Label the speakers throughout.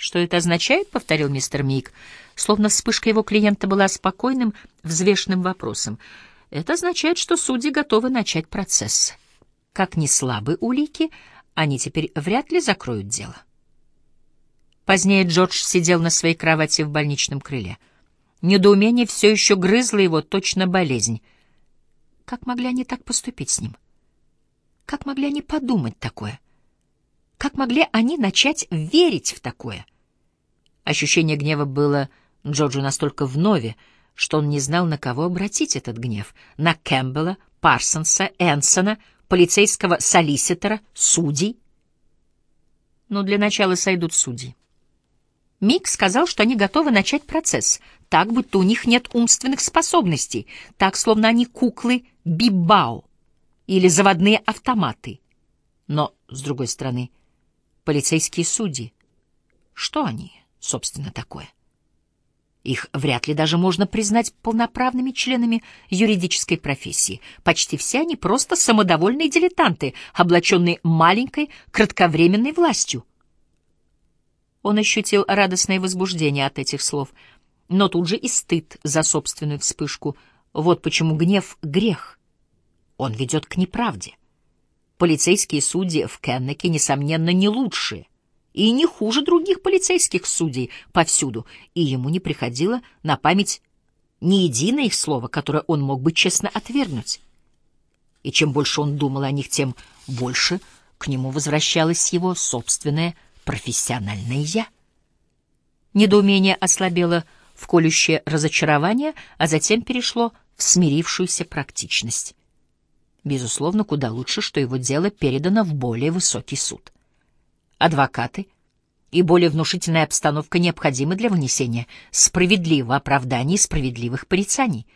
Speaker 1: «Что это означает?» — повторил мистер Мик, словно вспышка его клиента была спокойным, взвешенным вопросом. «Это означает, что судьи готовы начать процесс. Как ни слабы улики, они теперь вряд ли закроют дело». Позднее Джордж сидел на своей кровати в больничном крыле. Недоумение все еще грызло его, точно болезнь. Как могли они так поступить с ним? Как могли они подумать такое? Как могли они начать верить в такое? Ощущение гнева было Джорджу настолько вновь, что он не знал, на кого обратить этот гнев. На Кэмпбелла, Парсонса, Энсона, полицейского солиситора, судей. Но для начала сойдут судьи. Мик сказал, что они готовы начать процесс, так, будто у них нет умственных способностей, так, словно они куклы Бибао или заводные автоматы. Но, с другой стороны, полицейские судьи, что они, собственно, такое? Их вряд ли даже можно признать полноправными членами юридической профессии. Почти все они просто самодовольные дилетанты, облаченные маленькой, кратковременной властью. Он ощутил радостное возбуждение от этих слов, но тут же и стыд за собственную вспышку. Вот почему гнев — грех. Он ведет к неправде. Полицейские судьи в Кеннеке, несомненно, не лучшие и не хуже других полицейских судей повсюду, и ему не приходило на память ни единое их слово, которое он мог бы честно отвергнуть. И чем больше он думал о них, тем больше к нему возвращалось его собственное профессиональное «я». Недоумение ослабело в колющее разочарование, а затем перешло в смирившуюся практичность. Безусловно, куда лучше, что его дело передано в более высокий суд. Адвокаты и более внушительная обстановка необходимы для вынесения справедливого оправдания и справедливых порицаний.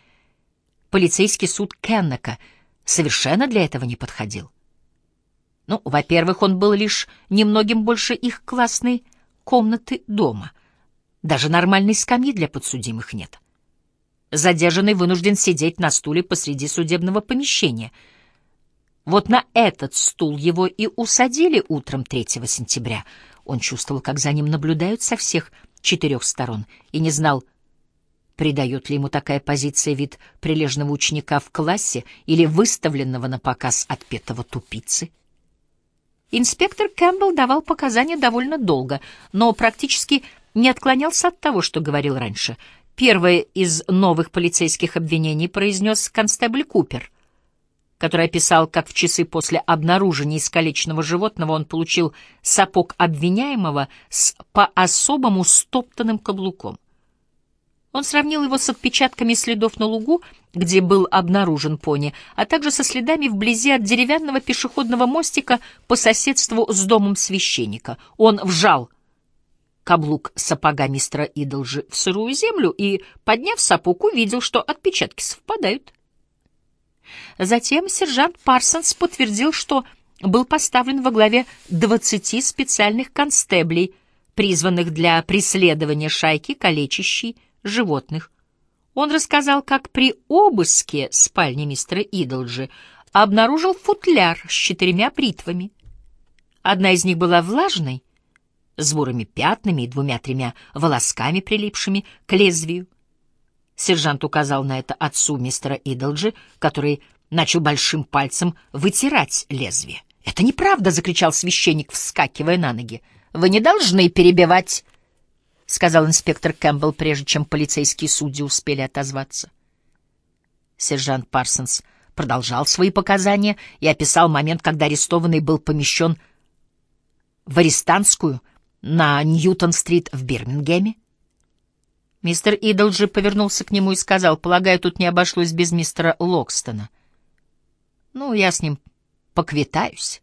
Speaker 1: Полицейский суд Кеннека совершенно для этого не подходил. Ну, во-первых, он был лишь немногим больше их классной комнаты дома. Даже нормальной скамьи для подсудимых нет. Задержанный вынужден сидеть на стуле посреди судебного помещения. Вот на этот стул его и усадили утром 3 сентября. Он чувствовал, как за ним наблюдают со всех четырех сторон, и не знал, придает ли ему такая позиция вид прилежного ученика в классе или выставленного на показ отпетого тупицы. Инспектор Кэмпбелл давал показания довольно долго, но практически не отклонялся от того, что говорил раньше. Первое из новых полицейских обвинений произнес констебль Купер, который описал, как в часы после обнаружения искалеченного животного он получил сапог обвиняемого с по-особому стоптанным каблуком. Он сравнил его с отпечатками следов на лугу, где был обнаружен пони, а также со следами вблизи от деревянного пешеходного мостика по соседству с домом священника. Он вжал каблук сапога мистера Идолжи в сырую землю и, подняв сапог, увидел, что отпечатки совпадают. Затем сержант Парсонс подтвердил, что был поставлен во главе двадцати специальных констеблей, призванных для преследования шайки, калечащей животных. Он рассказал, как при обыске спальни мистера Идолджи обнаружил футляр с четырьмя бритвами. Одна из них была влажной, с бурыми пятнами и двумя-тремя волосками, прилипшими к лезвию. Сержант указал на это отцу мистера Идолджи, который начал большим пальцем вытирать лезвие. «Это неправда!» — закричал священник, вскакивая на ноги. «Вы не должны перебивать — сказал инспектор Кэмпбелл, прежде чем полицейские судьи успели отозваться. Сержант Парсонс продолжал свои показания и описал момент, когда арестованный был помещен в арестантскую на Ньютон-стрит в Бирмингеме. Мистер Идолджи повернулся к нему и сказал, полагаю, тут не обошлось без мистера Локстона. Ну, я с ним поквитаюсь.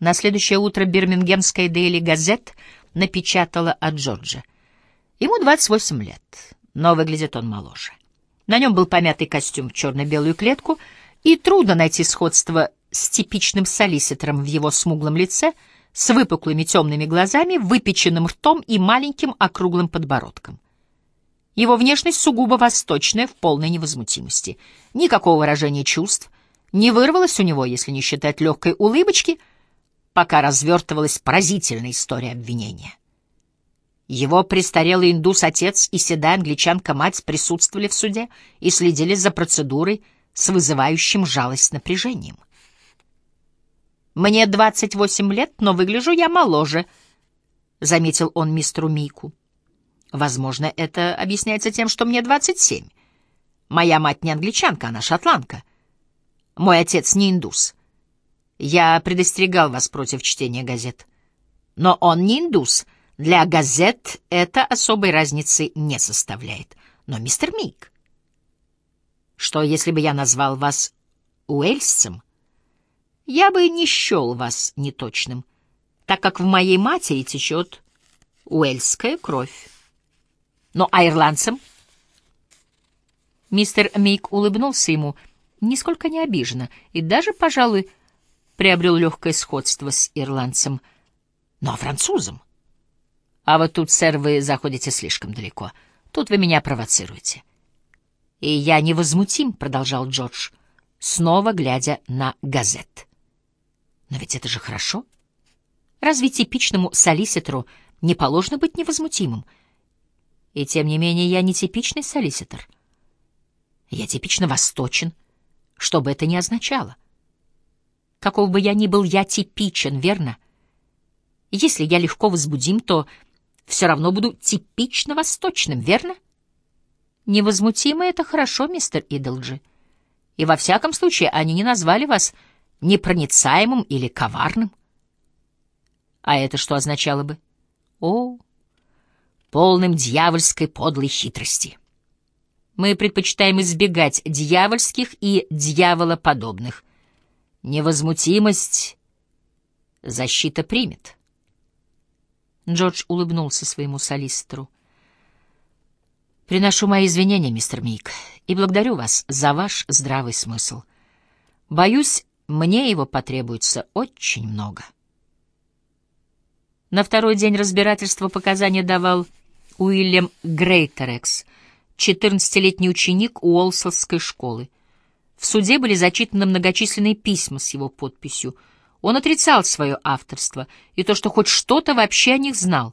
Speaker 1: На следующее утро бирмингемская Дейли Газет напечатала от Джорджа. Ему 28 лет, но выглядит он моложе. На нем был помятый костюм в черно-белую клетку, и трудно найти сходство с типичным солиситором в его смуглом лице, с выпуклыми темными глазами, выпеченным ртом и маленьким округлым подбородком. Его внешность сугубо восточная, в полной невозмутимости. Никакого выражения чувств не вырвалось у него, если не считать легкой улыбочки — пока развертывалась поразительная история обвинения. Его престарелый индус-отец и седая англичанка-мать присутствовали в суде и следили за процедурой с вызывающим жалость напряжением. «Мне 28 лет, но выгляжу я моложе», — заметил он мистеру Мику. «Возможно, это объясняется тем, что мне 27. Моя мать не англичанка, она шотландка. Мой отец не индус. Я предостерегал вас против чтения газет. Но он не индус. Для газет это особой разницы не составляет. Но, мистер Мик, что если бы я назвал вас уэльсцем? Я бы не счел вас неточным, так как в моей матери течет уэльская кровь. Но а ирландцем? Мистер Мик улыбнулся ему, нисколько не обиженно, и даже, пожалуй, приобрел легкое сходство с ирландцем. Но французом? А вот тут, сэр, вы заходите слишком далеко. Тут вы меня провоцируете. И я невозмутим, — продолжал Джордж, снова глядя на газет. Но ведь это же хорошо. Разве типичному солиситору не положено быть невозмутимым? И тем не менее я не типичный солиситор. Я типично восточен, что бы это ни означало. Каков бы я ни был, я типичен, верно? Если я легко возбудим, то все равно буду типично восточным, верно? Невозмутимо — это хорошо, мистер Идолджи. И во всяком случае они не назвали вас непроницаемым или коварным. А это что означало бы? О, полным дьявольской подлой хитрости. Мы предпочитаем избегать дьявольских и дьяволоподобных. Невозмутимость защита примет. Джордж улыбнулся своему солиситору. «Приношу мои извинения, мистер Мик, и благодарю вас за ваш здравый смысл. Боюсь, мне его потребуется очень много». На второй день разбирательства показания давал Уильям Грейтерекс, 14-летний ученик Уолсовской школы. В суде были зачитаны многочисленные письма с его подписью. Он отрицал свое авторство и то, что хоть что-то вообще о них знал,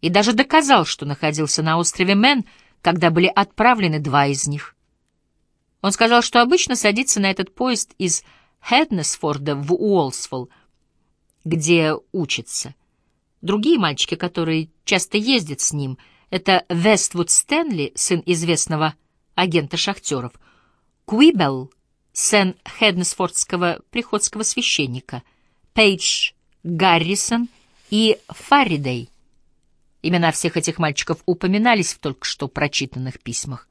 Speaker 1: и даже доказал, что находился на острове Мэн, когда были отправлены два из них. Он сказал, что обычно садится на этот поезд из Хеднесфорда в Уолсфолл, где учится. Другие мальчики, которые часто ездят с ним — это Вествуд Стэнли, сын известного агента шахтеров, Куибелл, сын Хеднесфордского приходского священника, Пейдж Гаррисон и Фаридей. Имена всех этих мальчиков упоминались в только что прочитанных письмах.